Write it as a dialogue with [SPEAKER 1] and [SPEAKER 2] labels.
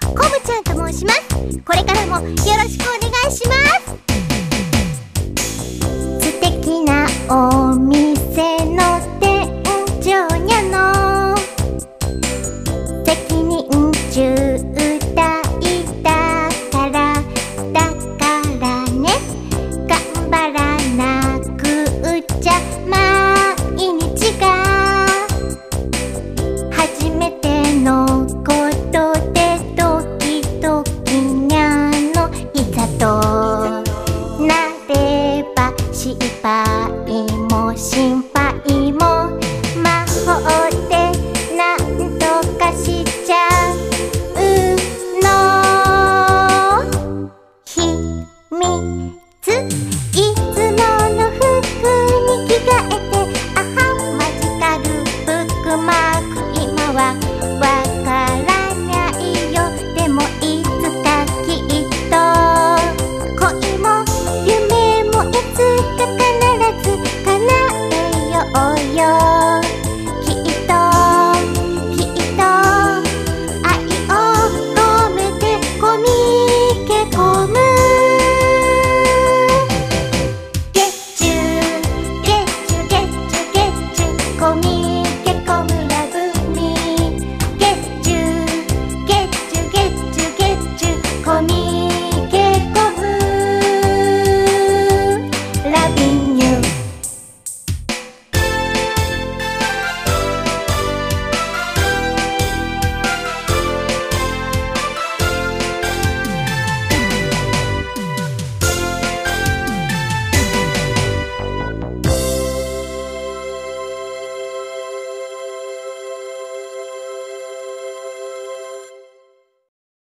[SPEAKER 1] コムちゃんと申します。これからもよろしくお願いします。心配も心配も魔法でなんとかしちゃうの秘密